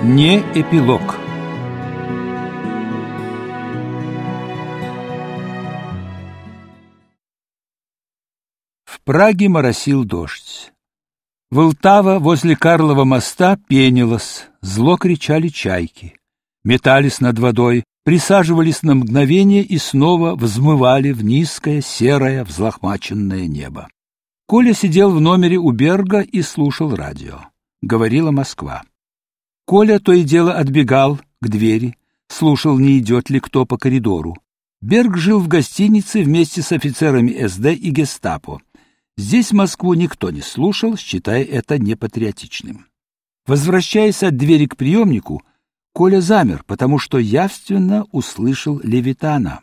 Не эпилог В Праге моросил дождь. Волтава возле Карлова моста пенилась, зло кричали чайки. Метались над водой, присаживались на мгновение и снова взмывали в низкое, серое, взлохмаченное небо. Коля сидел в номере у Берга и слушал радио. Говорила Москва. Коля то и дело отбегал к двери, слушал, не идет ли кто по коридору. Берг жил в гостинице вместе с офицерами СД и гестапо. Здесь Москву никто не слушал, считая это непатриотичным. Возвращаясь от двери к приемнику, Коля замер, потому что явственно услышал Левитана.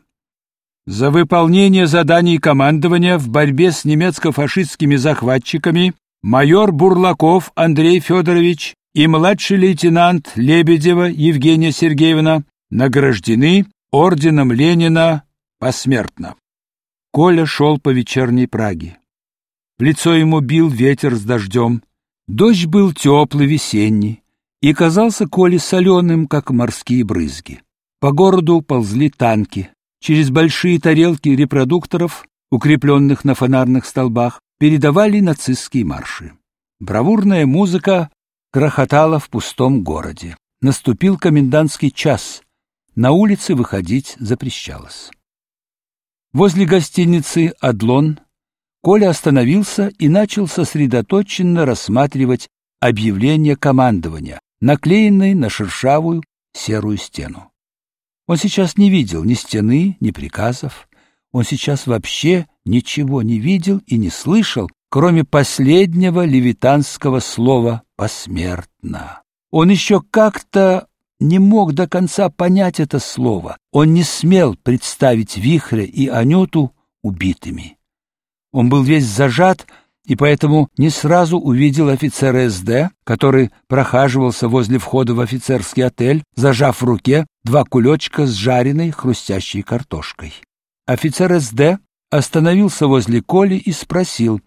За выполнение заданий командования в борьбе с немецко-фашистскими захватчиками майор Бурлаков Андрей Федорович и младший лейтенант Лебедева Евгения Сергеевна награждены орденом Ленина посмертно. Коля шел по вечерней Праге. В лицо ему бил ветер с дождем. Дождь был теплый, весенний, и казался Коле соленым, как морские брызги. По городу ползли танки. Через большие тарелки репродукторов, укрепленных на фонарных столбах, передавали нацистские марши. Бравурная музыка грохотала в пустом городе. Наступил комендантский час. На улице выходить запрещалось. Возле гостиницы «Адлон» Коля остановился и начал сосредоточенно рассматривать объявление командования, наклеенное на шершавую серую стену. Он сейчас не видел ни стены, ни приказов. Он сейчас вообще ничего не видел и не слышал, кроме последнего левитанского слова «посмертно». Он еще как-то не мог до конца понять это слово. Он не смел представить Вихря и Анюту убитыми. Он был весь зажат, и поэтому не сразу увидел офицера СД, который прохаживался возле входа в офицерский отель, зажав в руке два кулечка с жареной хрустящей картошкой. Офицер СД остановился возле Коли и спросил,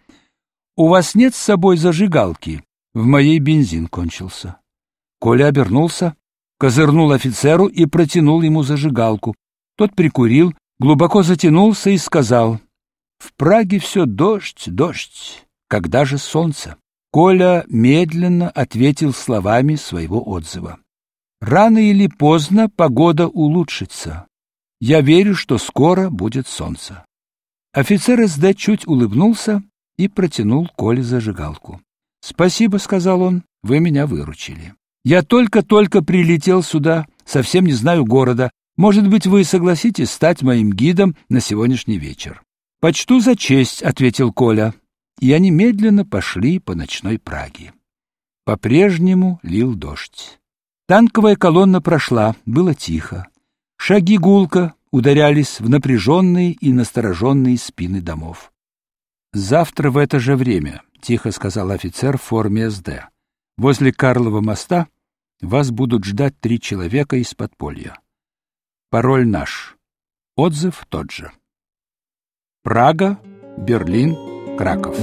«У вас нет с собой зажигалки?» В моей бензин кончился. Коля обернулся, козырнул офицеру и протянул ему зажигалку. Тот прикурил, глубоко затянулся и сказал, «В Праге все дождь, дождь. Когда же солнце?» Коля медленно ответил словами своего отзыва. Рано или поздно погода улучшится. Я верю, что скоро будет солнце. Офицер СД чуть улыбнулся и протянул Коле зажигалку. «Спасибо», — сказал он, — «вы меня выручили. Я только-только прилетел сюда, совсем не знаю города. Может быть, вы согласитесь стать моим гидом на сегодняшний вечер?» «Почту за честь», — ответил Коля. И они медленно пошли по ночной Праге. По-прежнему лил дождь. Танковая колонна прошла, было тихо. Шаги гулко ударялись в напряженные и настороженные спины домов. «Завтра в это же время», — тихо сказал офицер в форме СД, — «возле Карлова моста вас будут ждать три человека из подполья. Пароль наш. Отзыв тот же. Прага, Берлин, Краков».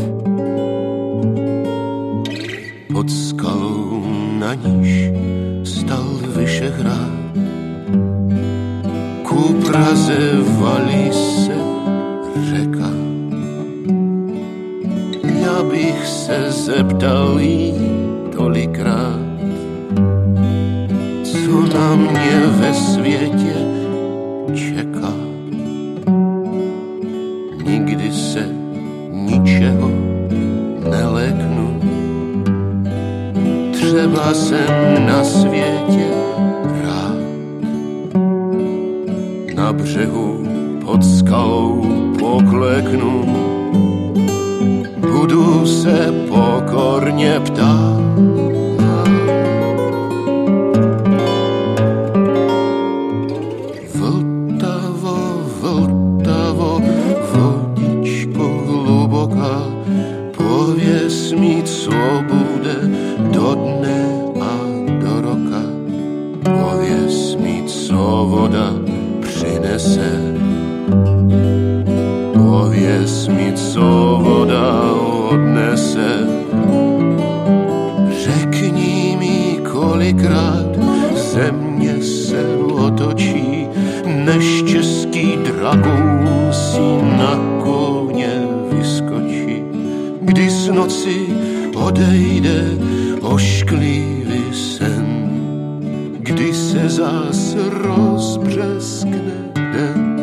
Pod skalou na níž stal Vyšehrad. Ku Praze bych se zeptal jí tolikrát, co na mě ve světě čeká. Nikdy se ničeho neleknu, třeba jsem na světě rád. Na břehu pod skalou pokleknu, se pokornie ptak. Kolikrát země se otočí, než český dragoun si na koně vyskočí. Kdy z noci odejde ošklivý sen, kdy se zás rozbřeskne den.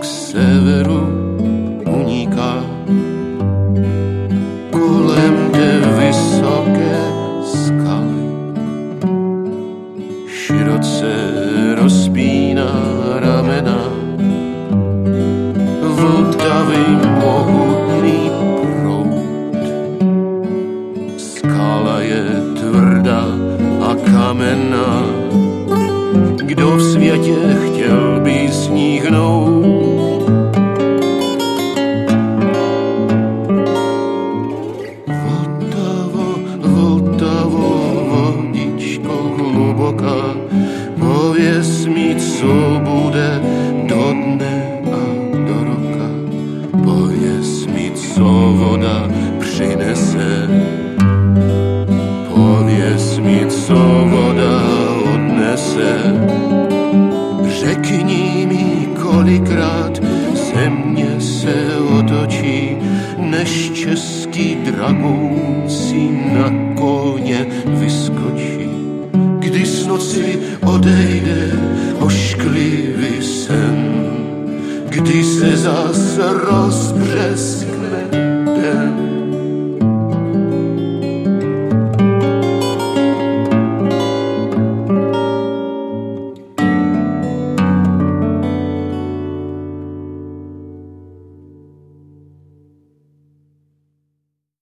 K severu uniká, kolem jde vysoké skaly. Široce rozpíná ramena, Vltavý mohutný proud. Skala je tvrdá a kamenná, kdo v světě pověs mi, co bude do dne a do roka. Pověs mi, co voda přinese. Pověs mi, co voda odnese. Řekni mi, kolikrát země se otočí, než český dragoun si na koně vyskočí. Kdy z noci odejde za se.